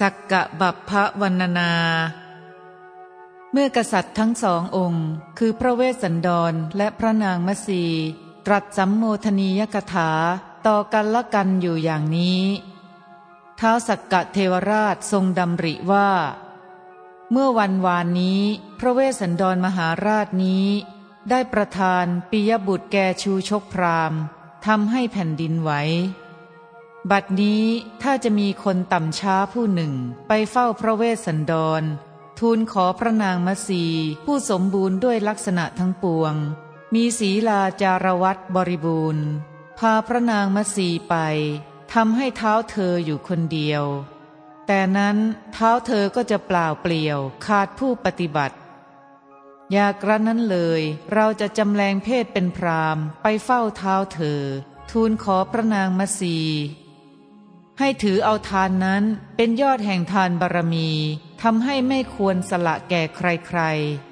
สักกะบัพพวันนา เมื่อกษัตริย์ทั้งสององค์ คือพระเวสสันดรและพระนางมัสีตรัสสัมโมทนียกถาต่อกันละกันอยู่อย่างนี้ท้าวสักกะเทวราชทรงดำริว่า เมื่อวันวานนี้ พระเวสสันดรมหาราชนี้ ได้ประทานปิยบุตรแกชูชกพรามทำให้แผ่นดินไหว บัดนี้ถ้าจะมีคนต่ำช้าผู้หนึ่งไปเฝ้าพระเวสสันดร ทูลขอพระนางมัสีผู้สมบูรณ์ด้วยลักษณะทั้งปวง มีศีลาจารวัตบริบูรณ์ พาพระนางมัสีไปทำให้เท้าเธออยู่คนเดียว แต่นั้นเท้าเธอก็จะเปล่าเปลี่ยวขาดผู้ปฏิบัติ อยากระนั้นเลยเราจะจำแรงเพศเป็นพรามไปเฝ้าเท้าเธอ ทูลขอพระนางมัสี ให้ถือเอาทานนั้นเป็นยอดแห่งทานบารมีทำให้ไม่ควรสละแก่ใคร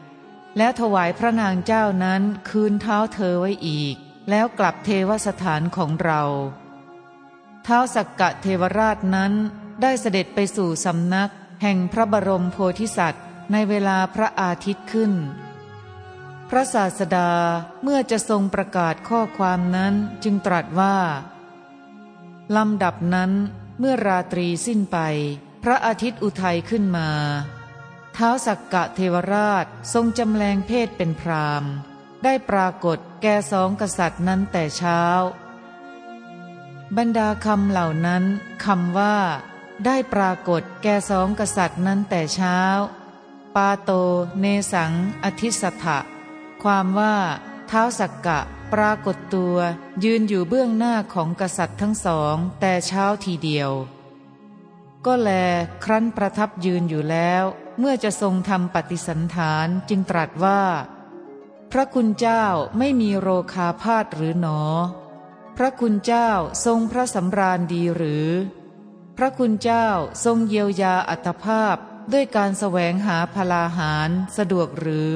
ๆ แล้วถวายพระนางเจ้านั้นคืนเท้าเธอไว้อีก แล้วกลับเทวสถานของเราเท้าสักกะเทวราชนั้นได้เสด็จไปสู่สำนัก แห่งพระบรมโพธิสัตว์ ในเวลาพระอาทิตย์ขึ้น พระศาสดาเมื่อจะทรงประกาศข้อความนั้นจึงตรัสว่า ลำดับนั้นเมื่อราตรีสิ้นไป พระอาทิตย์อุทัยขึ้นมาเท้าสักกะเทวราชทรงจำแรงเพศเป็นพรามได้ปรากฏแก่สองกษัตริย์นั้นแต่เช้า บรรดาคำเหล่านั้นคำว่า ได้ปรากฏแก่สองกษัตริย์นั้นแต่เช้า ปาโต เนสัง อธิสถะความว่า ท้าสักกะปรากฏตัวยืนอยู่เบื้องหน้าของกษัตริย์ทั้งสอง แต่เช้าทีเดียว ก็แลครั้นประทับยืนอยู่แล้ว เมื่อจะทรงทำปฏิสันฐานจึงตรัสว่า พระคุณเจ้าไม่มีโรคาพาธหรือหนอ พระคุณเจ้าทรงพระสำราญดีหรือ พระคุณเจ้าทรงเยียวยาอัตภาพด้วยการแสวงหาพลาหารสะดวกหรือ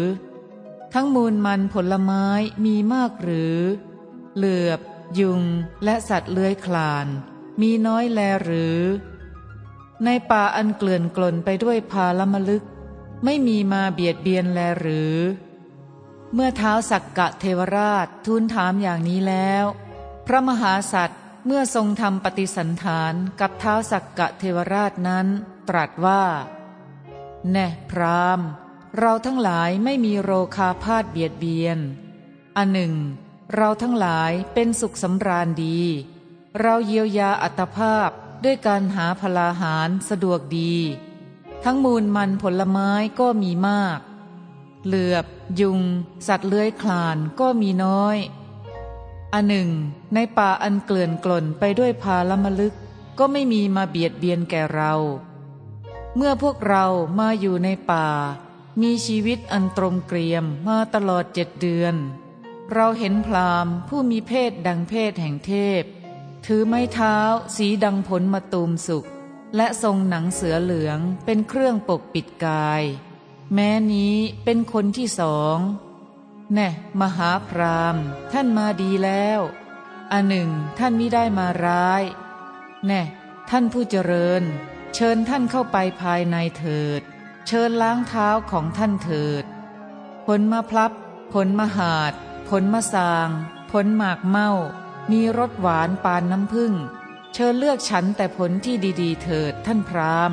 ทั้งมูลมันผลไม้มีมากหรือ เหลือบ ยุง และสัตว์เลื้อยคลาน มีน้อยแลหรือ ในป่าอันเกลื่อนกลนไปด้วยพาลมลึก ไม่มีมาเบียดเบียนแลหรือ เมื่อเท้าสักกะเทวราชทูลถามอย่างนี้แล้ว พระมหาสัตว์เมื่อทรงทำปฏิสันฐานกับเท้าสักกะเทวราชนั้น ตรัสว่า แน่พราม เราทั้งหลายไม่มีโรคาพาธเบียดเบียน อันหนึ่ง เราทั้งหลายเป็นสุขสำราญดี เราเยียวยาอัตภาพด้วยการหาพลาหารสะดวกดี ทั้งมูลมันผลไม้ก็มีมาก เหลือบ ยุง สัตว์เลื้อยคลานก็มีน้อย อันหนึ่ง ในป่าอันเกลื่อนกล่นไปด้วยพาลมลึก ก็ไม่มีมาเบียดเบียนแก่เรา เมื่อพวกเรามาอยู่ในป่า มีชีวิตอันตรงเกรียมมาตลอดเจ็ดเดือน เราเห็นพรามผู้มีเพศดังเพศแห่งเทพ ถือไม้เท้าสีดังผลมาตูมสุก และทรงหนังเสือเหลืองเป็นเครื่องปกปิดกาย แม้นี้เป็นคนที่สองแน่มหาพรามท่านมาดีแล้วอันหนึ่งท่านมิได้มาร้าย แน่ ท่านผู้เจริญ เชิญท่านเข้าไปภายในเถิด เชิญล้างเท้าของท่านเถิด ผลมะพลับ ผลมะหาด ผลมะสาง ผลหมากเมา มีรสหวานปานน้ำผึ้ง เชิญเลือกฉันแต่ผลที่ดีๆ เถิดท่านพราม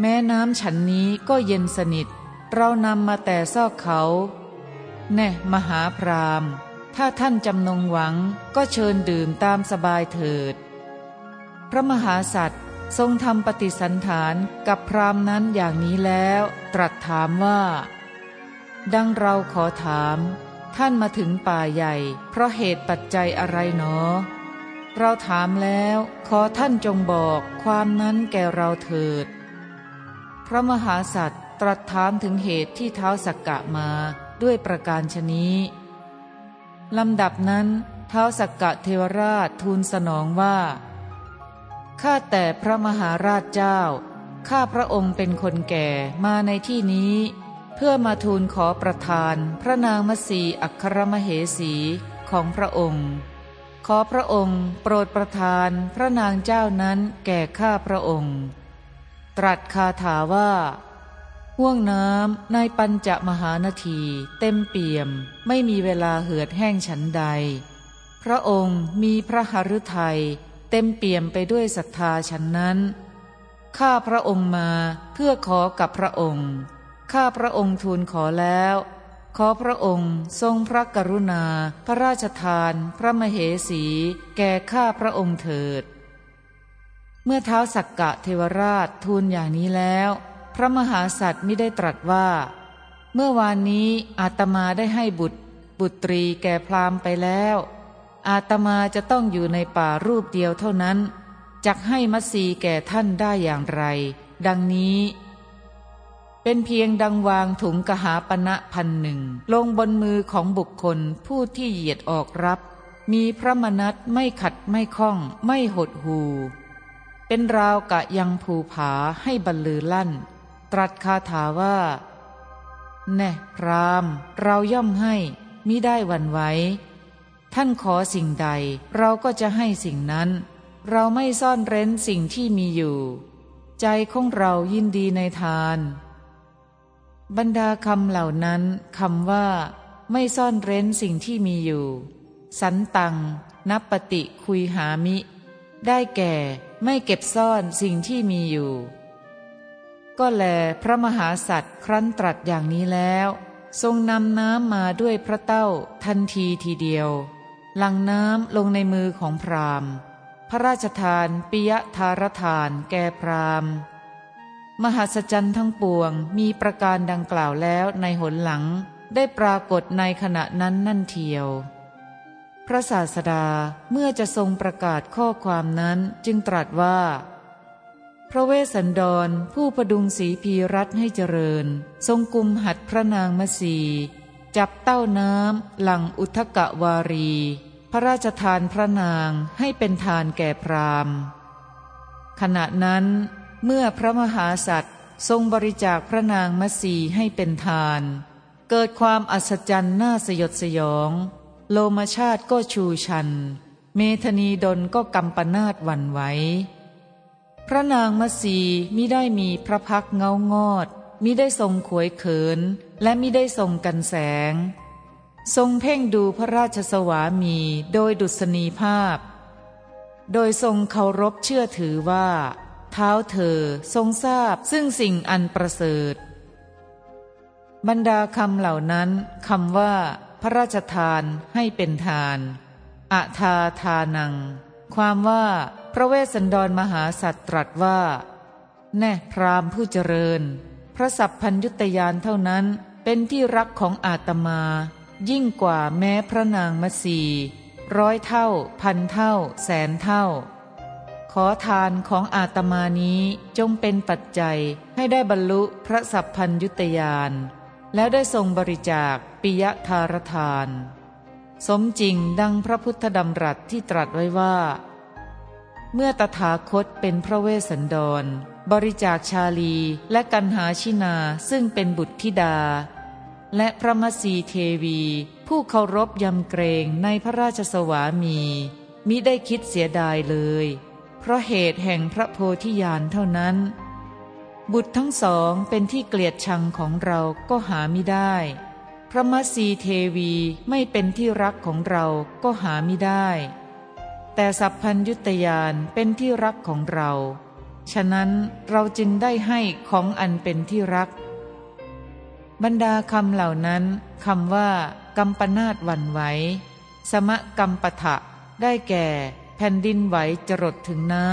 แม้น้ำฉันนี้ก็เย็นสนิท เรานำมาแต่ซอกเขา แน่มหาพรามถ้าท่านจำนงหวังก็เชิญดื่มตามสบายเถิด พระมหาสัตว์ ทรงทำปฏิสันฐานกับพรามนั้นอย่างนี้แล้ว ตรัสถามว่า ดังเราขอถาม ท่านมาถึงป่าใหญ่ เพราะเหตุปัจจัยอะไรหนอ เราถามแล้วขอท่านจงบอกความนั้นแก่เราเถิด พระมหาสัตว์ตรัสถามถึงเหตุที่เท้าสักกะมาด้วยประการชนี้ลำดับนั้นเท้าสักกะเทวราชทูลสนองว่า ข้าแต่พระมหาราชเจ้า ข้าพระองค์เป็นคนแก่มาในที่นี้ เพื่อมาทูลขอประทาน พระนางมัสีอัครมเหสีของพระองค์ ขอพระองค์โปรดประทานพระนางเจ้านั้นแก่ข้าพระองค์ ตรัสคาถาว่าห่วงน้ำในปัญจมหานาที เต็มเปี่ยมไม่มีเวลาเหือดแห้งฉันใด พระองค์มีพระหฤทัย เต็มเปี่ยมไปด้วยศรัทธาฉันนั้น ข้าพระองค์มาเพื่อขอกับพระองค์ ข้าพระองค์ทูลขอแล้ว ขอพระองค์ทรงพระกรุณา พระราชทาน พระมเหสี แก่ข้าพระองค์เถิด เมื่อเท้าสักกะเทวราชทูลอย่างนี้แล้ว พระมหาสัตว์ไม่ได้ตรัสว่า เมื่อวานนี้อาตมาได้ให้บุตร บุตรีแก่พราหมณ์ไปแล้ว อาตมาจะต้องอยู่ในป่ารูปเดียวเท่านั้นจักให้มัสีแก่ท่านได้อย่างไร ดังนี้ เป็นเพียงดังวางถุงกหาปณะพันหนึ่ง ลงบนมือของบุคคลผู้ที่เหยียดออกรับ มีพระมนัตไม่ขัดไม่คล้อง ไม่หดหู เป็นราวกะยังภูผาให้บรรลือลั่น ตรัสคาถาว่า แน่พราม เราย่อมให้มิได้วันไหว ท่านขอสิ่งใดเราก็จะให้สิ่งนั้น เราไม่ซ่อนเร้นสิ่งที่มีอยู่ ใจของเรายินดีในทาน บรรดาคำเหล่านั้นคำว่า ไม่ซ่อนเร้นสิ่งที่มีอยู่ สันตัง นับปฏิคุยหามิ ได้แก่ไม่เก็บซ่อนสิ่งที่มีอยู่ ก็แลพระมหาสัตว์ครั้นตรัสอย่างนี้แล้ว ทรงนำน้ำมาด้วยพระเต้าทันทีทีเดียว หลังน้ำลงในมือของพราหมณ์ พระราชทานปิยธารทานแก่พราหมณ์ มหัศจรรย์ทั้งปวงมีประการดังกล่าวแล้วในหนหลังได้ปรากฏในขณะนั้นนั่นเทียว พระศาสดาเมื่อจะทรงประกาศข้อความนั้นจึงตรัสว่า พระเวสสันดรผู้ประดุงสีพีรัตให้เจริญ ทรงกุมหัดพระนางมสีจับเต้าน้ำหลังอุทกะวารี พระราชทานพระนางให้เป็นทานแก่พราหมณ์ ขณะนั้นเมื่อพระมหาสัตว์ทรงบริจาคพระนางมัสีให้เป็นทาน เกิดความอัศจรรย์น่าสยดสยอง โลมชาติก็ชูชัน เมธนีดลก็กำปนาดวันไหวพระนางมัสีมิได้มีพระพักเงางอดมิได้ทรงขวยเขิน และมิได้ทรงกันแสง ทรงเพ่งดูพระราชสวามีโดยดุษณีภาพ โดยทรงเคารพเชื่อถือว่า เท้าเธอทรงทราบซึ่งสิ่งอันประเสริฐ บรรดาคำเหล่านั้นคำว่า พระราชทานให้เป็นทานอะทาทานัง ความว่าพระเวสสันดรมหาสัตว์ตรัสว่า แน่พรามผู้เจริญ พระสัพพัญยุตยานเท่านั้นเป็นที่รักของอาตมา ยิ่งกว่าแม้พระนางมัสีร้อยเท่า พันเท่า แสนเท่า ขอทานของอาตมานี้จงเป็นปัจจัยให้ได้บรรลุพระสัพพัญยุตยาน แล้วได้ทรงบริจาคปิยทารทาน สมจริงดังพระพุทธดำรัสที่ตรัสไว้ว่า เมื่อตถาคตเป็นพระเวสสันดร บริจาคชาลีและกันหาชินาซึ่งเป็นบุตรธิดา และพระมสีเทวี ผู้เคารพยำเกรงในพระราชสวามี มิได้คิดเสียดายเลย เพราะเหตุแห่งพระโพธิญาณเท่านั้น บุตรทั้งสองเป็นที่เกลียดชังของเราก็หาไม่ได้ พระมสีเทวีไม่เป็นที่รักของเราก็หาไม่ได้ แต่สัพพัญยุตยานเป็นที่รักของเรา ฉะนั้นเราจึงได้ให้ของอันเป็นที่รัก บรรดาคำเหล่านั้นคำว่า กัมปนาตวันไหว สมะกัมปะทะ ได้แก่ แผ่นดินไหวจรดถึงน้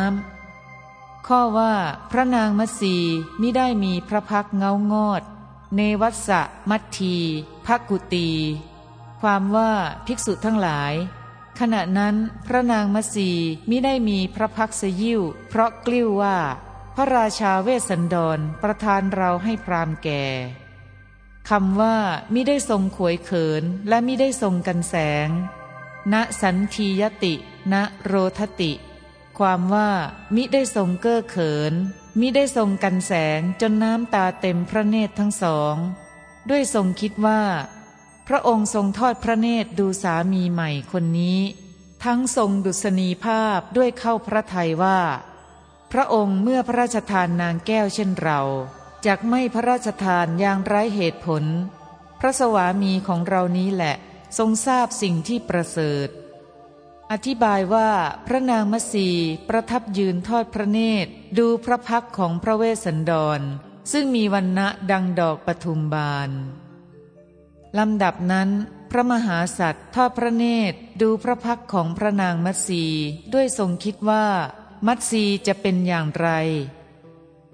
ำข้อว่า พระนางมัสีมิได้มีพระพักเงางอด เนวัสะมัตทีภกุตี ความว่าภิกษุทั้งหลาย ขณะนั้นพระนางมัสีมิได้มีพระพักษยิวเพราะกลิ้วว่า พระราชาเวสสันดรประทานเราให้พรามแก่ คำว่ามิได้ทรงขวยเขินและมิได้ทรงกันแสง ณสันทียติ ณโรทติ ความว่ามิได้ทรงเก้อเขิน มิได้ทรงกันแสงจนน้ำตาเต็มพระเนตรทั้งสอง ด้วยทรงคิดว่า พระองค์ทรงทอดพระเนตรดูสามีใหม่คนนี้ ทั้งทรงดุษณีภาพด้วยเข้าพระทัยว่า พระองค์เมื่อพระราชทานนางแก้วเช่นเรา จากไม่พระราชทานอย่างไร้เหตุผล พระสวามีของเรานี้แหละทรงทราบสิ่งที่ประเสริฐ อธิบายว่าพระนางมัสีประทับยืนทอดพระเนตร ดูพระพักของพระเวสสันดร ซึ่งมีวันณะดังดอกปทุมบานลำดับนั้น พระมหาสัตว์ทอดพระเนตรดูพระพักของพระนางมัสีด้วยทรงคิดว่า มัสีจะเป็นอย่างไร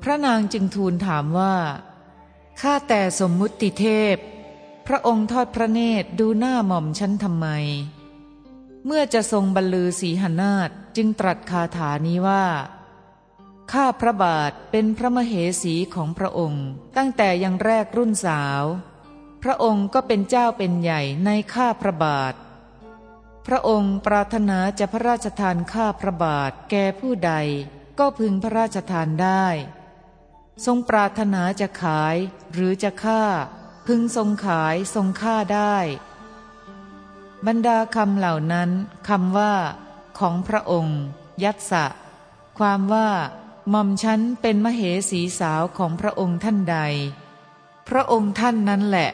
พระนางจึงทูลถามว่าข้าแต่สมมุติเทพ พระองค์ทอดพระเนตรดูหน้าหม่อมฉันทำไม เมื่อจะทรงบรรลือสีหนาฏจึงตรัสคาถานี้ว่าข้าพระบาทเป็นพระมเหสีของพระองค์ ตั้งแต่ยังแรกรุ่นสาว พระองค์ก็เป็นเจ้าเป็นใหญ่ในข้าพระบาท พระองค์ปรารถนาจะพระราชทานข้าพระบาทแก่ผู้ใด ก็พึงพระราชทานได้ ทรงปรารถนาจะขายหรือจะฆ่า พึงทรงขายทรงฆ่าได้ บรรดาคำเหล่านั้นคำว่า ของพระองค์ ยัตสะความว่าหม่อมฉันเป็นมเหสีสาวของพระองค์ท่านใด พระองค์ท่านนั้นแหละ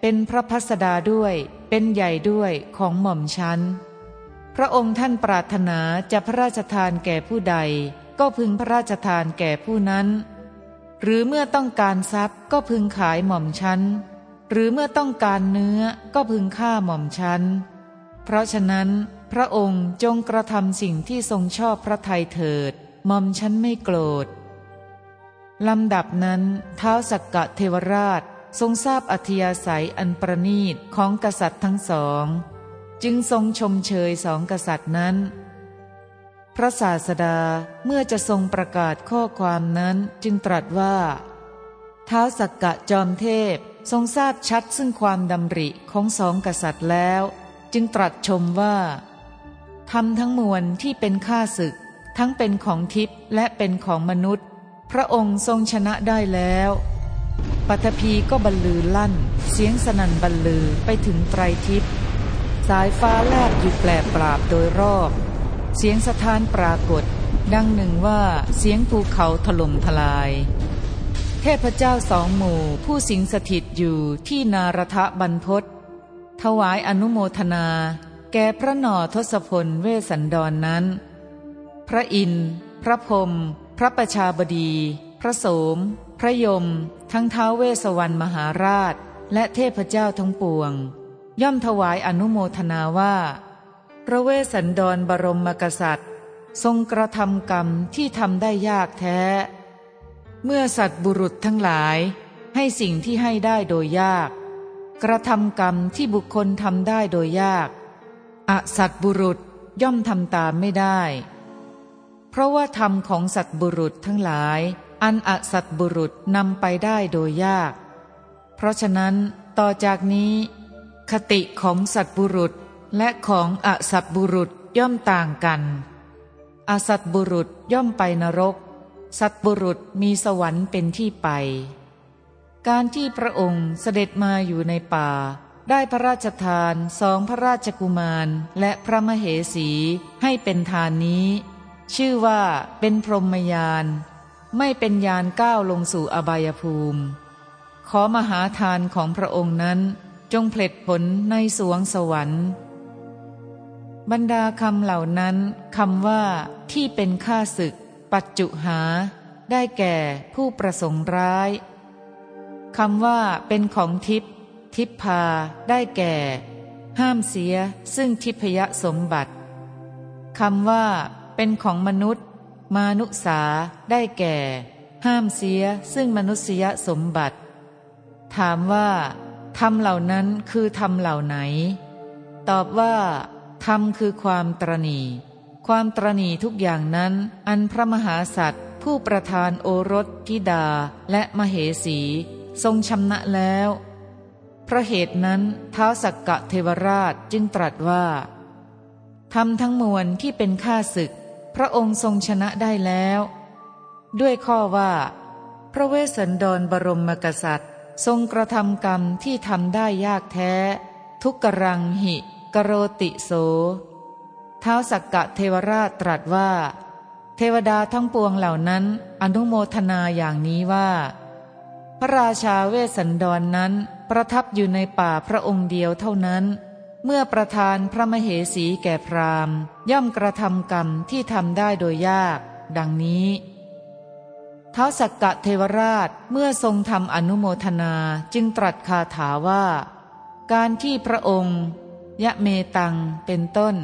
เป็นพระพัสดาด้วยเป็นใหญ่ด้วยของหม่อมฉันพระองค์ท่านปรารถนาจะพระราชทานแก่ผู้ใด ก็พึงพระราชทานแก่ผู้นั้น หรือเมื่อต้องการทรัพย์ก็พึงขายหม่อมชั้นหรือเมื่อต้องการเนื้อก็พึงฆ่าหม่อมชั้นเพราะฉะนั้น พระองค์จงกระทำสิ่งที่ทรงชอบพระทัยเถิด หม่อมชั้นไม่โกรธลำดับนั้นเท้าสักกะเทวราชทรงทราบอัธยาศัยอันประณีตของกษัตริย์ทั้งสอง จึงทรงชมเชยสองกษัตริย์นั้น พระศาสดาเมื่อจะทรงประกาศข้อความนั้นจึงตรัสว่า ท้าวสักกะจอมเทพทรงทราบชัดซึ่งความดำริของสองกษัตริย์แล้ว จึงตรัสชมว่าทำทั้งมวลที่เป็นข้าศึก ทั้งเป็นของทิพย์และเป็นของมนุษย์ พระองค์ทรงชนะได้แล้วปัทภีก็บรรลือลั่น เสียงสนั่นบรรลือไปถึงไตรทิพย์สายฟ้าแลบอยู่แปลปราบโดยรอบ เสียงสะท้านปรากฏ ดังหนึ่งว่าเสียงภูเขาถล่มทลาย เทพเจ้าสองหมู่ผู้สิงสถิตอยู่ที่นารทะบรรพศถวายอนุโมทนา แก่พระหนอทศพลเวสันดรนนั้น พระอินทร์พระพรมพระประชาบดี พระโสม พระยม ทั้งเท้าเวสวรรณมหาราช และเทพเจ้าทั้งปวง ย่อมถวายอนุโมทนาว่า ระเวสสันดรบรมกษัตริย์ ทรงกระทำกรรมที่ทำได้ยากแท้ เมื่อสัตว์บุรุษทั้งหลายให้สิ่งที่ให้ได้โดยยาก กระทำกรรมที่บุคคลทำได้โดยยาก อสัตว์บุรุษย่อมทำตามไม่ได้ เพราะว่าธรรมของสัตว์บุรุษทั้งหลาย อันอสัตว์บุรุษนำไปได้โดยยาก เพราะฉะนั้นต่อจากนี้ คติของสัตว์บุรุษ และของอสัตบุรุษย่อมต่างกันอสัตบุรุษย่อมไปนรก สัตบุรุษมีสวรรค์เป็นที่ไป การที่พระองค์เสด็จมาอยู่ในป่า ได้พระราชทานสองพระราชกุมารและพระมเหสีให้เป็นทานนี้ ชื่อว่าเป็นพรหมยาน ไม่เป็นยานก้าวลงสู่อบายภูมิ ขอมหาทานของพระองค์นั้นจงเพลิดผลในสวงสวรรค์ บรรดาคำเหล่านั้นคำว่า ที่เป็นข้าศึก ปัจจุหา ได้แก่ผู้ประสงค์ร้ายคำว่า เป็นของทิพทิพพา ได้แก่ ห้ามเสีย ซึ่งทิพยสมบัติคำว่า เป็นของมนุษย์ มานุษา ได้แก่ ห้ามเสีย ซึ่งมนุษยสมบัติ ถามว่าธรรมเหล่านั้นคือธรรมเหล่าไหน ตอบว่า ธรรมคือความตรณี ความตรณีทุกอย่างนั้น อันพระมหาสัตว์ ผู้ประทานโอรสธิดาและมเหสี ทรงชำนะแล้ว พระเหตุนั้นท้าสักกะเทวราชจึงตรัสว่าทำทั้งมวลที่เป็นข้าศึก พระองค์ทรงชนะได้แล้ว ด้วยข้อว่า พระเวสสันดรบรมกษัตริย์ ทรงกระทำกรรมที่ทำได้ยากแท้ ทุกกรังหิ กโรติโสท้าวสักกะเทวราชตรัสว่า เทวดาทั้งปวงเหล่านั้น อนุโมทนาอย่างนี้ว่า พระราชาเวสสันดรนนั้นประทับอยู่ในป่าพระองค์เดียวเท่านั้น เมื่อประทานพระมเหสีแก่พราหมณ์ ย่อมกระทำกรรมที่ทำได้โดยยาก ดังนี้ท้าสักกะเทวราชเมื่อทรงทำอนุโมทนาจึงตรัสคาถาว่า การที่พระองค์ ยะเมตัง เป็นต้น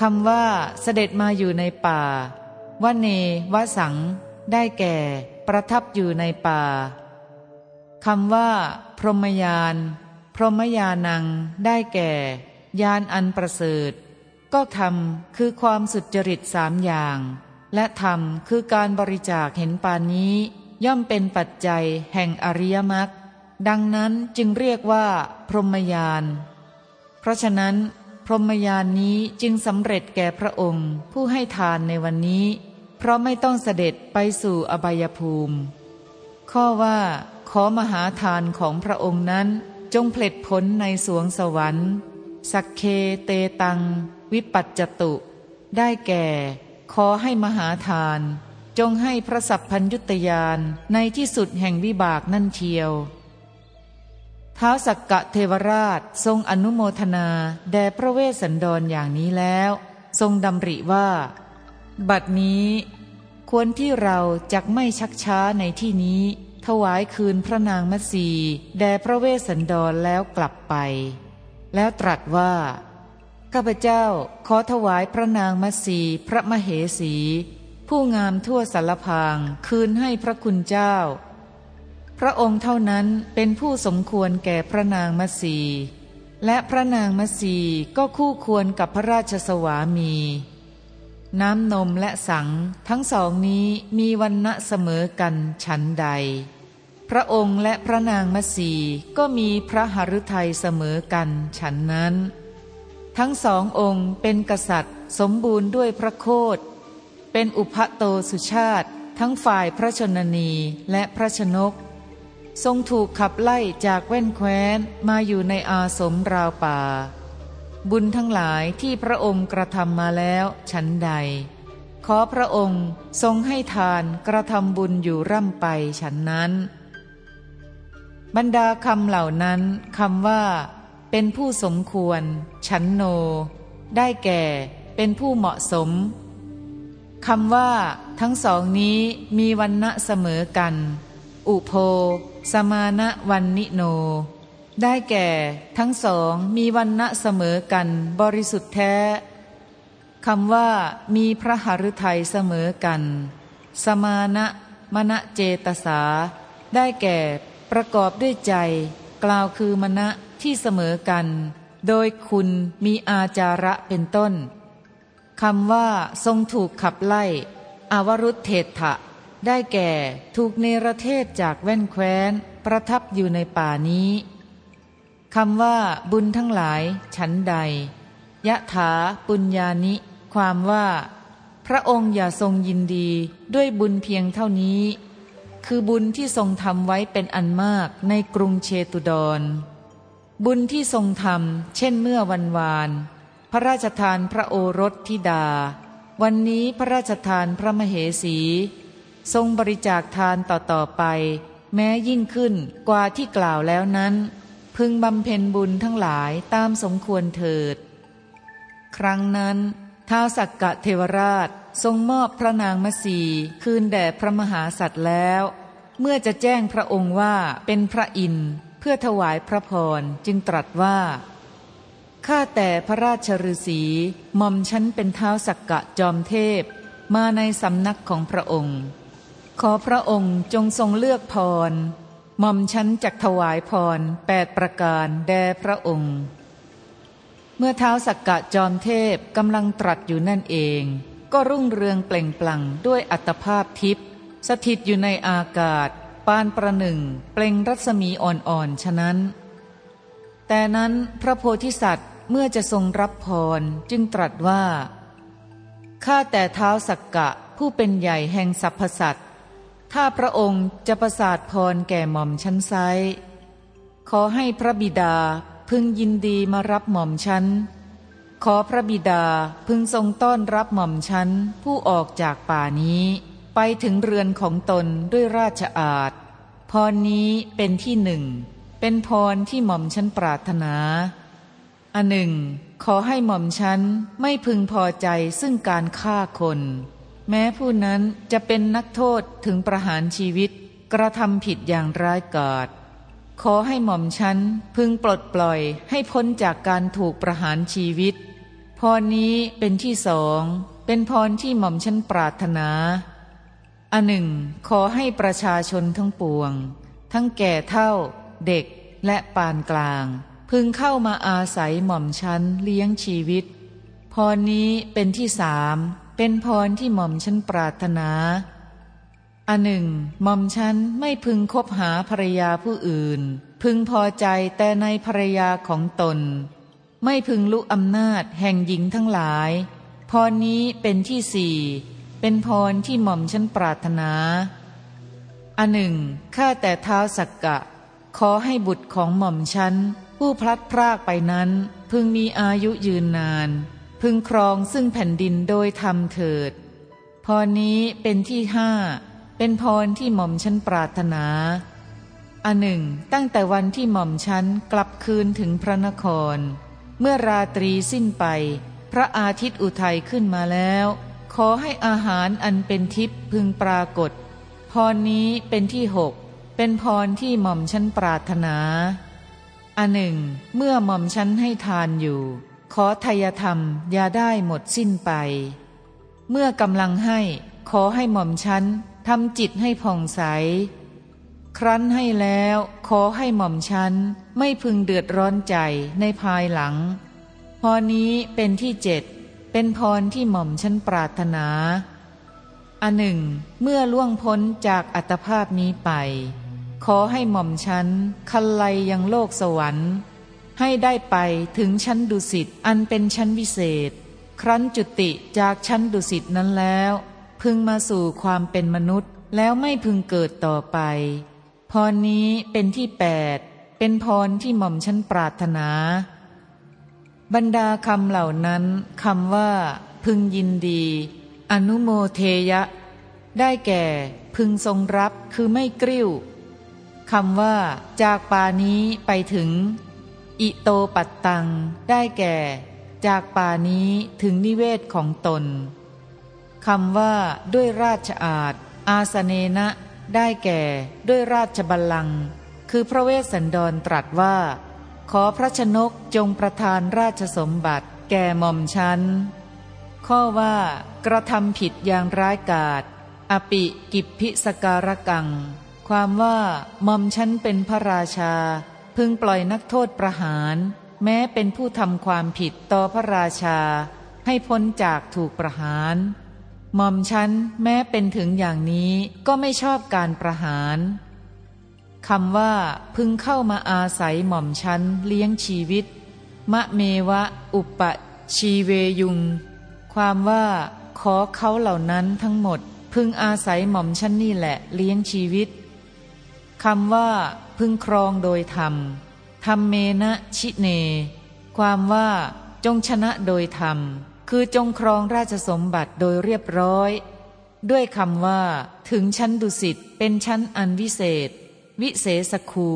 คำว่าเสด็จมาอยู่ในป่า วเนวสัง ได้แก่ ประทับอยู่ในป่าคำว่า พรหมยาน พรหมยานัง ได้แก่ ยานอันประเสริฐ ก็ทำคือความสุจริตสามอย่าง และธรรมคือการบริจาคเห็นปานนี้ ย่อมเป็นปัจจัยแห่งอริยมรรคดังนั้นจึงเรียกว่า พรหมยาน เพราะฉะนั้น พรหมยานนี้จึงสำเร็จแก่พระองค์ ผู้ให้ทานในวันนี้ เพราะไม่ต้องเสด็จไปสู่อบายภูมิ ข้อว่า ขอมหาทานของพระองค์นั้น จงเพลิดผลในสวงสวรรค์ สักเคเตตัง วิปัจจตุ ได้แก่ ขอให้มหาทาน จงให้พระสัพพัญยุตยานในที่สุดแห่งวิบากนั่นเทียว ท้าวสักกะเทวราชทรงอนุโมทนาแด่พระเวสสันดรอย่างนี้แล้ว ทรงดำริว่า บัดนี้ ควรที่เราจะไม่ชักช้าในที่นี้ ถวายคืนพระนางมัสีแด่พระเวสสันดรแล้วกลับไป แล้วตรัสว่าข้าพเจ้าขอถวายพระนางมัสีพระมเหสี ผู้งามทั่วสารพางคืนให้พระคุณเจ้า พระองค์เท่านั้นเป็นผู้สมควรแก่พระนางมัสี และพระนางมัสีก็คู่ควรกับพระราชสวามี น้ำนมและสังทั้งสองนี้มีวันณะเสมอกันฉันใด พระองค์และพระนางมัสีก็มีพระหฤทัยเสมอกันฉันนั้น ทั้งสององค์เป็นกษัตริย์สมบูรณ์ด้วยพระโคดเป็นอุพโตสุชาติ ทั้งฝ่ายพระชนนีและพระชนก ทรงถูกขับไล่จากแว่นแคว้นมาอยู่ในอาสมราวป่า บุญทั้งหลายที่พระองค์กระทำมาแล้วฉันใด ขอพระองค์ทรงให้ทานกระทำบุญอยู่ร่ำไปฉันนั้น บรรดาคำเหล่านั้นคำว่า เป็นผู้สมควร ฉันโน ได้แก่ เป็นผู้เหมาะสมคำว่า ทั้งสองนี้มีวันณะเสมอกัน อุโพ สมาณวันนิโน ได้แก่ทั้งสองมีวันณะเสมอกันบริสุทธิ์แท้คำว่ามีพระหฤทัยเสมอกัน สมาณะมณะเจตสา ได้แก่ประกอบด้วยใจ กล่าวคือมณะที่เสมอกัน โดยคุณมีอาจาระเป็นต้นคำว่าทรงถูกขับไล่ อวรุธเทถะ ได้แก่ถูกเนรเทศจากแว่นแคว้น ประทับอยู่ในป่านี้คำว่าบุญทั้งหลายฉันใด ยะถาปุญญานิ ความว่า พระองค์อย่าทรงยินดีด้วยบุญเพียงเท่านี้ คือบุญที่ทรงทำไว้เป็นอันมากในกรุงเชตุดร บุญที่ทรงทำเช่นเมื่อวันวาน พระราชทานพระโอรสธิดา วันนี้พระราชทานพระมเหสี ทรงบริจาคทานต่อๆไป แม้ยิ่งขึ้นกว่าที่กล่าวแล้วนั้น พึงบำเพ็ญบุญทั้งหลายตามสมควรเถิด ครั้งนั้นท้าวสักกะเทวราชทรงมอบพระนางมัสีคืนแด่พระมหาสัตว์แล้ว เมื่อจะแจ้งพระองค์ว่าเป็นพระอินทร์เพื่อถวายพระพรจึงตรัสว่าข้าแต่พระราชฤาษีหม่อมฉันเป็นเท้าสักกะจอมเทพ มาในสำนักของพระองค์ ขอพระองค์จงทรงเลือกพรหม่อมฉันจักถวายพรแปดประการแด่พระองค์ เมื่อเท้าสักกะจอมเทพกำลังตรัสอยู่นั่นเอง ก็รุ่งเรืองเปล่งปลั่งด้วยอัตภาพทิพย์สถิตอยู่ในอากาศ ปานประหนึ่ง เปล่งรัศมีอ่อนๆ ฉะนั้น แต่นั้นพระโพธิสัตว์เมื่อจะทรงรับพรจึงตรัสว่า ข้าแต่เท้าสักกะผู้เป็นใหญ่แห่งสรรพสัตว ถ้าพระองค์จะประสาทพรแก่หม่อมชั้นไซขอให้พระบิดาพึงยินดีมารับหม่อมชั้น ขอพระบิดาพึงทรงต้อนรับหม่อมฉันผู้ออกจากป่านี้ ไปถึงเรือนของตนด้วยราชอาณพรนี้เป็นที่หนึ่ง เป็นพรที่หม่อมฉันปรารถนาอันหนึ่ง ขอให้หม่อมฉันไม่พึงพอใจซึ่งการฆ่าคน แม้ผู้นั้นจะเป็นนักโทษถึงประหารชีวิตกระทำผิดอย่างร้ายกาจขอให้หม่อมฉันพึงปลดปล่อยให้พ้นจากการถูกประหารชีวิต พรนี้เป็นที่สองเป็นพรที่หม่อมฉันปรารถนา อันหนึ่ง ขอให้ประชาชนทั้งปวง ทั้งแก่เท่า เด็กและปานกลาง พึงเข้ามาอาศัยหม่อมฉันเลี้ยงชีวิต พรนี้เป็นที่สาม เป็นพรที่หม่อมฉันปรารถนา อันหนึ่ง หม่อมฉันไม่พึงคบหาภรรยาผู้อื่น พึงพอใจแต่ในภรรยาของตน ไม่พึงลุอำนาจแห่งหญิงทั้งหลาย พรนี้เป็นที่สี่ เป็นพรที่หม่อมฉันปรารถนา อันหนึ่ง ข้าแต่เท้าสักกะ ขอให้บุตรของหม่อมฉันผู้พลัดพรากไปนั้น พึงมีอายุยืนนาน พึงครองซึ่งแผ่นดินโดยธรรมเถิด พรนี้เป็นที่ห้า เป็นพรที่หม่อมฉันปรารถนาอันหนึ่ง ตั้งแต่วันที่หม่อมฉันกลับคืนถึงพระนคร เมื่อราตรีสิ้นไป พระอาทิตย์อุทัยขึ้นมาแล้ว ขอให้อาหารอันเป็นทิพย์พึงปรากฏ พรนี้เป็นที่หก เป็นพรที่หม่อมฉันปรารถนาอันหนึ่ง เมื่อหม่อมฉันให้ทานอยู่ ขอทายธรรมอย่าได้หมดสิ้นไป เมื่อกำลังให้ขอให้หม่อมฉันทำจิตให้ผ่องใส ครั้นให้แล้วขอให้หม่อมฉันไม่พึงเดือดร้อนใจในภายหลังพรนี้เป็นที่เจ็ดเป็นพรที่หม่อมฉันปรารถนา อันหนึ่ง เมื่อล่วงพ้นจากอัตภาพนี้ไป ขอให้หม่อมฉันคันไลยังโลกสวรรค์ ให้ได้ไปถึงชั้นดุสิตอันเป็นชั้นวิเศษ ครั้นจุติจากชั้นดุสิตนั้นแล้ว พึงมาสู่ความเป็นมนุษย์แล้วไม่พึงเกิดต่อไป พรนี้เป็นที่แปดเป็นพรที่หม่อมชั้นปรารถนา บรรดาคำเหล่านั้นคำว่า พึงยินดี อนุโมเทยะ ได้แก่ พึงทรงรับคือไม่กริ้วคำว่า จากปานี้ไปถึง อิโตปัตตัง ได้แก่ จากป่านี้ถึงนิเวศของตนคำว่า ด้วยราชอาณอาสเนนะ ได้แก่ ด้วยราชบัลลังก์คือพระเวสสันดรตรัสว่า ขอพระชนกจงประทานราชสมบัติ แก่หม่อมชันข้อว่า กระทำผิดอย่างร้ายกาจอปิกิพิสการกัง ความว่าหม่อมชันเป็นพระราชา พึงปล่อยนักโทษประหาร แม้เป็นผู้ทำความผิดต่อพระราชา ให้พ้นจากถูกประหารหม่อมฉันแม้เป็นถึงอย่างนี้ก็ไม่ชอบการประหารคำว่า พึงเข้ามาอาศัยหม่อมฉันเลี้ยงชีวิต มะเมวะ อุปชีเวยุง ความว่า ขอเขาเหล่านั้นทั้งหมด พึงอาศัยหม่อมฉันนี่แหละเลี้ยงชีวิต คำว่าพึงครองโดยธรรมธรรมเมนะชิเน ความว่าจงชนะโดยธรรม คือจงครองราชสมบัติโดยเรียบร้อย ด้วยคำว่า ถึงชั้นดุสิตเป็นชั้นอันวิเศษ วิเศษคู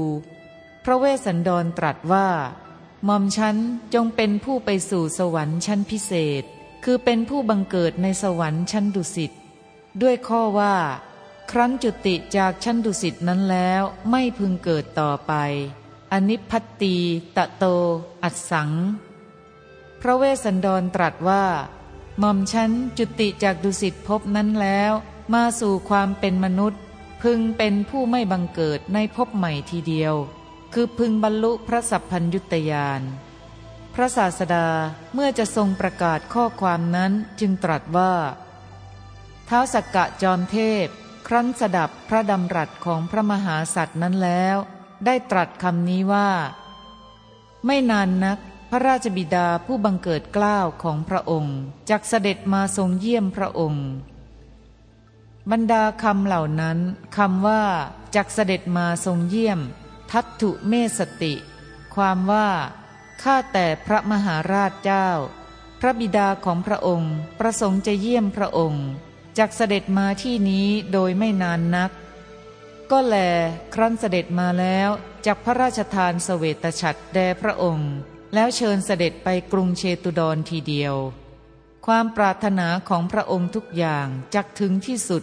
พระเวสสันดรตรัสว่าหม่อมชั้นจงเป็นผู้ไปสู่สวรรค์ชั้นพิเศษ คือเป็นผู้บังเกิดในสวรรค์ชั้นดุสิตด้วยข้อว่า ครั้นจุติจากชั้นดุสิตนั้นแล้วไม่พึงเกิดต่อไป อนิพัตตีตะโต อัดสัง พระเวสสันดรตรัสว่าหม่อมฉันจุติจากดุสิตพบนั้นแล้ว มาสู่ความเป็นมนุษย์ พึงเป็นผู้ไม่บังเกิดในภพใหม่ทีเดียว คือพึงบรรลุพระสัพพัญยุตยานพระศาสดาเมื่อจะทรงประกาศข้อความนั้นจึงตรัสว่า เท้าสักกะจอมเทพ ครั้นสดับพระดำรัสของพระมหาสัตว์นั้นแล้ว ได้ตรัสคำนี้ว่า ไม่นานนัก พระราชบิดาผู้บังเกิดกล้าวของพระองค์จักเสด็จมาทรงเยี่ยมพระองค์ บรรดาคำเหล่านั้นคำว่าจักเสด็จมาทรงเยี่ยม ทัตถุเมสติ ความว่าข้าแต่พระมหาราชเจ้า พระบิดาของพระองค์ประสงค์จะเยี่ยมพระองค์ จากเสด็จมาที่นี้โดยไม่นานนัก ก็แลครั้นเสด็จมาแล้วจากพระราชทานสเสวตฉัตรแด่พระองค์ แล้วเชิญเสด็จไปกรุงเชตุดรทีเดียว ความปรารถนาของพระองค์ทุกอย่างจักถึงที่สุด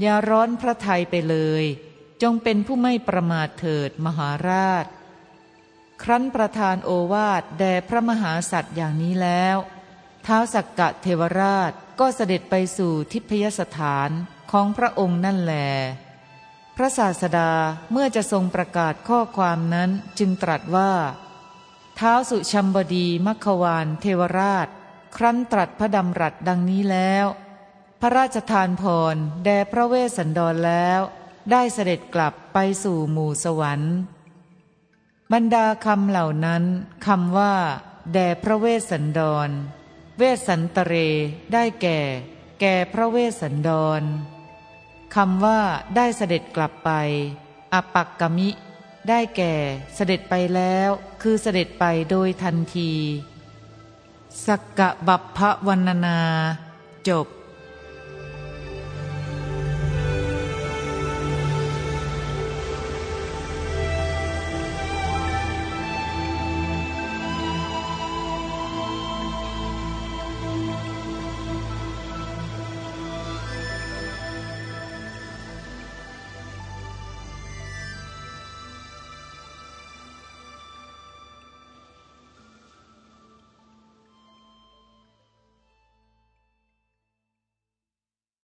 อย่าร้อนพระทัยไปเลย จงเป็นผู้ไม่ประมาทเถิดมหาราช ครั้นประทานโอวาทแด่พระมหาสัตว์อย่างนี้แล้วท้าวสักกะเทวราช ก็เสด็จไปสู่ทิพยสถานของพระองค์นั่นแลพระศาสดาเมื่อจะทรงประกาศข้อความนั้นจึงตรัสว่าเท้าสุชัมบดีมัขวานเทวราช ครั้นตรัสพระดำรัสดังนี้แล้ว พระราชทานพรแด่พระเวสสันดรแล้ว ได้เสด็จกลับไปสู่หมู่สวรรค์ บรรดาคำเหล่านั้นคำว่า แด่พระเวสสันดร เวสสันตเรได้แก่ แก่พระเวสสันดรคำว่าได้เสด็จกลับไป อปักกมิ ได้แก่เสด็จไปแล้ว คือเสด็จไปโดยทันที สักกะบัพพวันนา จบ